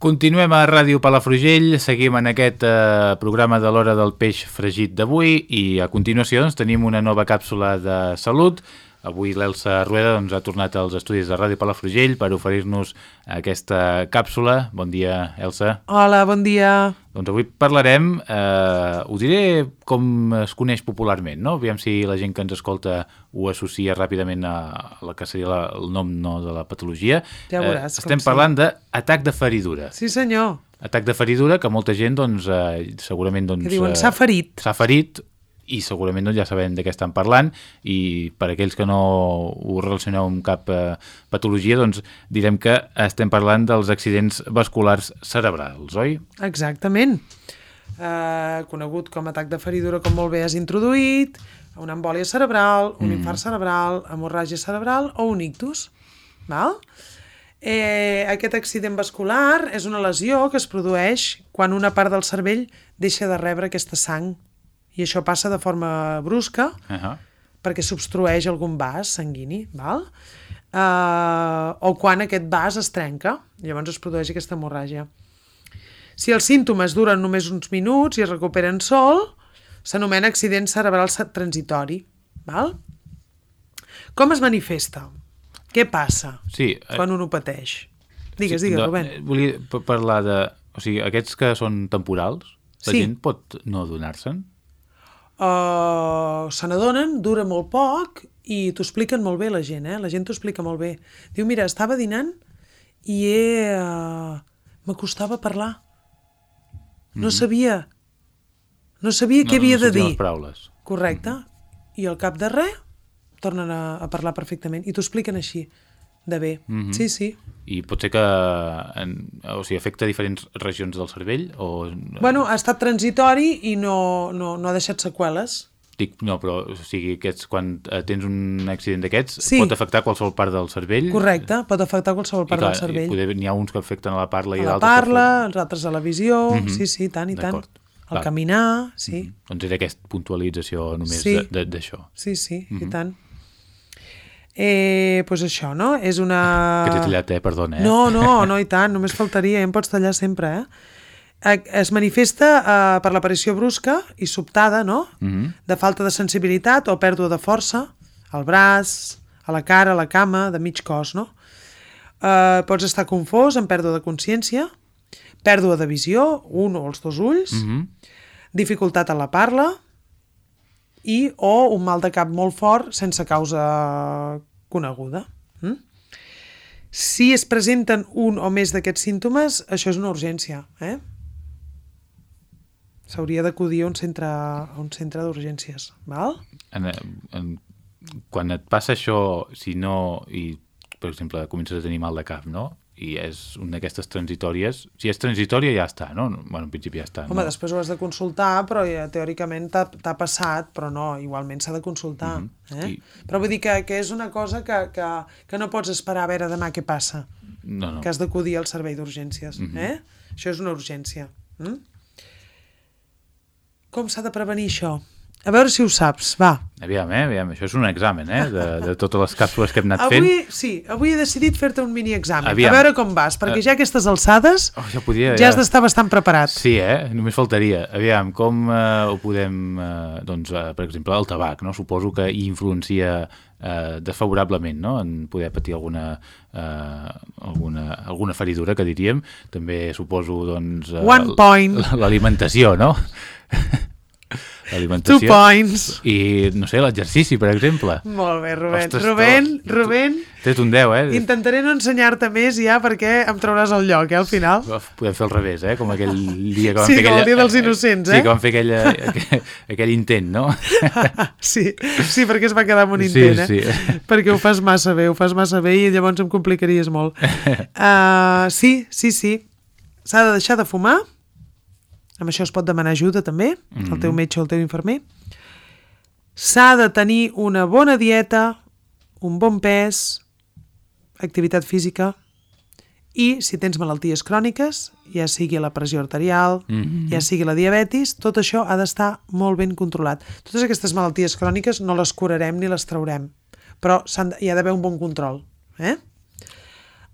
Continuem a Ràdio Palafrugell, seguim en aquest eh, programa de l'hora del peix fregit d'avui i a continuació doncs, tenim una nova càpsula de salut. Avui l'Elsa Rueda doncs, ha tornat als estudis de Ràdio Palafrugell per oferir-nos aquesta càpsula. Bon dia, Elsa. Hola, bon dia. Doncs avui parlarem, eh, ho diré com es coneix popularment, no? Aviam si la gent que ens escolta ho associa ràpidament a la que seria la, el nom no, de la patologia. Ja veuràs. Eh, estem parlant d'atac de feridura. Sí, senyor. Atac de feridura que molta gent, doncs, eh, segurament... Doncs, Que diuen, eh, s'ha ferit. S'ha ferit i segurament doncs, ja sabem de què estan parlant i per aquells que no ho relacioneu amb cap eh, patologia, doncs direm que estem parlant dels accidents vasculars cerebrals, oi? Exactament. Uh, conegut com atac de feridura, com molt bé has introduït, una embòlia cerebral, un infart cerebral, hemorràgia cerebral o un ictus. Val? Eh, aquest accident vascular és una lesió que es produeix quan una part del cervell deixa de rebre aquesta sang i això passa de forma brusca Uh -huh. perquè s'obstrueix algun vas sanguini, val? Uh, o quan aquest vas es trenca, llavors es produeix aquesta hemorràgia. Si els símptomes duren només uns minuts i es recuperen sol, s'anomena accident cerebral transitori. Val? Com es manifesta? Què passa Sí, eh, quan un ho pateix? Digues, digues, de- Rubén. eh, Volia parlar de... O sigui, aquests que són temporals, la Sí. gent pot no adonar-se'n? Uh, se n'adonen, dura molt poc i t'ho expliquen molt bé la gent, eh? La gent t'ho explica molt bé. Diu, mira, estava dinant i he... Uh, m'acostava parlar. No sabia... No sabia què havia Mhm. no de dir. les paraules. Correcte. I al cap de res tornen a, a parlar perfectament. I t'ho expliquen així, de bé. Mhm. Sí, sí. I pot ser que en, o sigui, afecta diferents regions del cervell? O, Bueno, ha estat transitori i no, no, no ha deixat seqüeles. Dic, no, però o sigui, aquests, quan eh, tens un accident d'aquests, Sí. pot afectar qualsevol part del cervell? Correcte, pot afectar qualsevol I, part clar, del cervell. N'hi ha uns que afecten a la parla i a la d'altres... que parla, els altres a la visió, sí, sí, tant i tant. Al caminar, sí, Doncs era aquesta puntualització només Sí. d'això. sí, sí, i tant. Eh, pues això, no? És una... Que t'he tallat, eh? Perdona, eh? No, no, no, i tant, només faltaria, ja em pots tallar sempre, eh? Eh, Es manifesta eh, per l'aparició brusca i sobtada, no? Mhm. De falta de sensibilitat o pèrdua de força al braç, a la cara, a la cama, de mig cos, no? Eh, pots estar confós, amb pèrdua de consciència, pèrdua de visió, un o els dos ulls, Mhm. dificultat a la parla i o un mal de cap molt fort sense causa coneguda. Mm? Si es presenten un o més d'aquests símptomes, això és una urgència. Eh? S'hauria d'acudir a un centre, a un centre d'urgències. En, en, quan et passa això, si no, i per exemple comences a tenir mal de cap, no? I és una d'aquestes transitòries, si és transitòria ja està, no? Bueno, en principi ja està. Home, no? després ho has de consultar, però ja, teòricament t'ha passat, però no, igualment s'ha de consultar. Mm -hmm. eh? I- Però vull dir que, que és una cosa que, que, que no pots esperar a veure demà què passa. No, no. que has d'acudir al servei d'urgències. Mm -hmm. eh? Això és una urgència. Mm? Com s'ha de prevenir això? A veure si ho saps, va. Aviam, eh? Aviam, això és un examen, eh? De, de totes les càpsules que hem anat Avui, fent. sí, avui he decidit fer-te un mini-examen. A veure com vas, perquè ja a aquestes alçades Oh, ja podia... ja has d'estar bastant preparat. Sí, eh? Només faltaria. Aviam, com eh, ho podem... Eh, doncs, eh, per exemple, el tabac, no? Suposo que hi influencia eh, desfavorablement, no? En poder patir alguna, eh, alguna, alguna feridura, que diríem. També suposo, doncs... Eh, One point. L'alimentació, no? Two L'alimentació. points. I, no sé, l'exercici, per exemple. Molt bé, Rubén. Ostres, Rubén, tu- Rubén, Tens un 10, eh? intentaré no ensenyar-te més ja perquè em trauràs el lloc, eh, al final. Podem fer al revés, eh? Com aquell dia que vam Sí, fer com el aquella... dia dels innocents, Sí, eh? que vam fer aquella, aquell, aquell intent, no? Sí, sí, perquè es va quedar amb un Sí, intent, eh? sí. Perquè ho fas massa bé, ho fas massa bé i llavors em complicaries molt. Uh, sí, sí, sí. S'ha de deixar de fumar. Amb això es pot demanar ajuda també, al teu metge o al teu infermer. S'ha de tenir una bona dieta, un bon pes, activitat física i si tens malalties cròniques, ja sigui la pressió arterial, mm -hmm. ja sigui la diabetis, tot això ha d'estar molt ben controlat. Totes aquestes malalties cròniques no les curarem ni les traurem, però hi ha d'haver un bon control. Eh?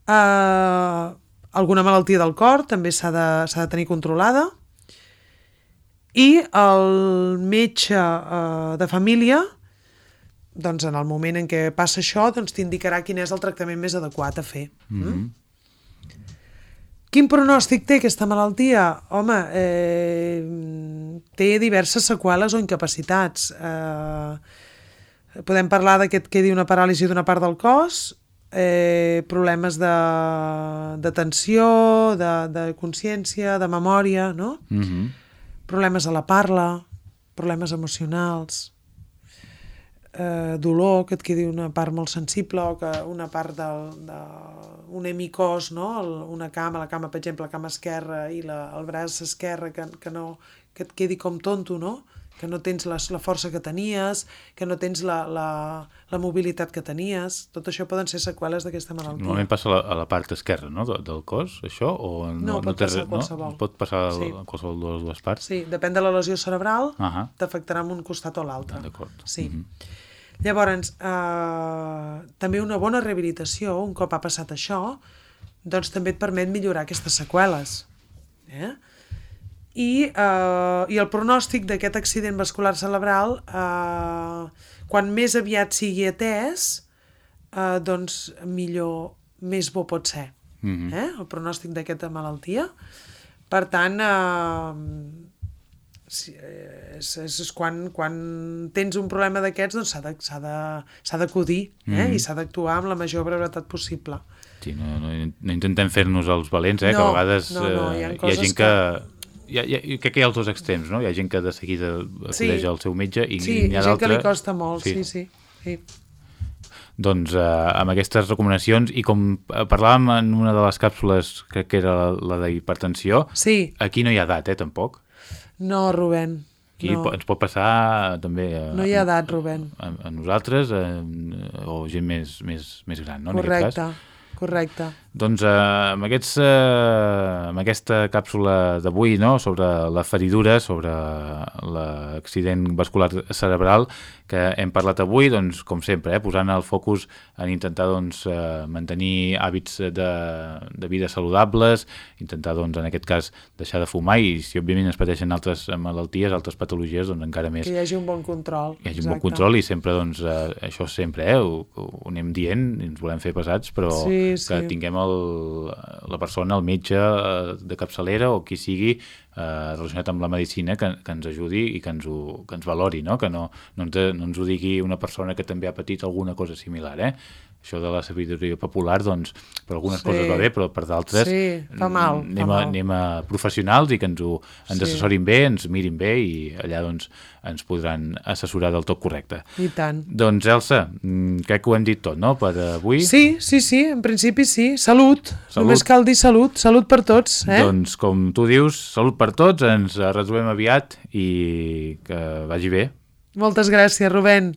Uh, alguna malaltia del cor també s'ha de, de tenir controlada i el metge eh, de família doncs en el moment en què passa això doncs t'indicarà quin és el tractament més adequat a fer. Mm -hmm. Quin pronòstic té aquesta malaltia? Home, eh, té diverses seqüeles o incapacitats. Eh, podem parlar de que et quedi una paràlisi d'una part del cos, eh, problemes de, de tensió, de, de consciència, de memòria, no? Mm -hmm. Problemes a la parla, problemes emocionals, eh, dolor, que et quedi una part molt sensible o que una part del, de un hemicós, no? El, una cama, la cama, per exemple, la cama esquerra i la, el braç esquerre, que, que, no, que et quedi com tonto, no? Que no tens la, la força que tenies, que no tens la, la, la mobilitat que tenies. Tot això poden ser seqüeles d'aquesta malaltia. Normalment passa a la, a la part esquerra no? del cos, això? O no, no, pot no passar a qualsevol. No? Pot passar sí. a qualsevol de les dues parts? Sí, depèn de la lesió cerebral, uh -huh. t'afectarà en un costat o l'altre. D'acord. Sí. Uh -huh. Llavors, eh, també una bona rehabilitació, un cop ha passat això, doncs també et permet millorar aquestes seqüeles. Eh? I, eh, I el pronòstic d'aquest accident vascular cerebral, eh, quan més aviat sigui atès, eh, doncs millor, més bo pot ser. Mm -hmm. eh? El pronòstic d'aquesta malaltia. Per tant, eh, sí, és, és, és quan, quan tens un problema d'aquests doncs s'ha d'acudir eh? mm. i s'ha d'actuar amb la major brevetat possible. Sí, no, no, no intentem fer-nos els valents, eh? no, que a vegades no, no, hi ha, eh, hi ha gent que... que... Hi ha, hi ha, crec que hi ha els dos extrems, no? Hi ha gent que de seguida acudeix sí. al seu metge i sí, hi ha gent que li costa molt, sí, sí. sí. Doncs eh, amb aquestes recomanacions, i com parlàvem en una de les càpsules, crec que era la, la d'hipertensió, sí. aquí no hi ha edat, eh, tampoc. No, Rubén. Aquí no. ens pot passar també a, no hi ha edat, Rubén. A, a nosaltres a, o gent més, més, més gran, no? Correcte, correcte. Doncs eh, amb, aquests, eh, amb aquesta càpsula d'avui no? sobre la feridura, sobre l'accident vascular cerebral que hem parlat avui, doncs, com sempre, eh, posant el focus en intentar doncs, eh, mantenir hàbits de, de vida saludables, intentar, doncs, en aquest cas, deixar de fumar i si òbviament es pateixen altres malalties, altres patologies, doncs encara més... Que hi hagi un bon control. Que hi hagi Exacte. un bon control i sempre, doncs, eh, això sempre, eh, ho, ho anem dient, ens volem fer pesats, però sí, sí. que tinguem el, la persona, el metge eh, de capçalera o qui sigui eh, relacionat amb la medicina que, que ens ajudi i que ens, ho, que ens valori, no? que no, no, ens, no ens ho digui una persona que també ha patit alguna cosa similar. Eh? Això de la sabidoria popular, doncs, per algunes sí. coses va bé, però per d'altres sí, fa mal, anem, fa mal. A, anem a professionals i que ens, ho, ens sí. assessorin bé, ens mirin bé i allà doncs ens podran assessorar del tot correcte. I tant. Doncs Elsa, mm, crec que ho hem dit tot, no?, per avui. Sí, sí, sí, en principi sí. Salut. salut. Només cal dir salut. Salut per tots. Eh? Doncs, com tu dius, salut per tots, ens retrobem aviat i que vagi bé. Moltes gràcies, Rubén.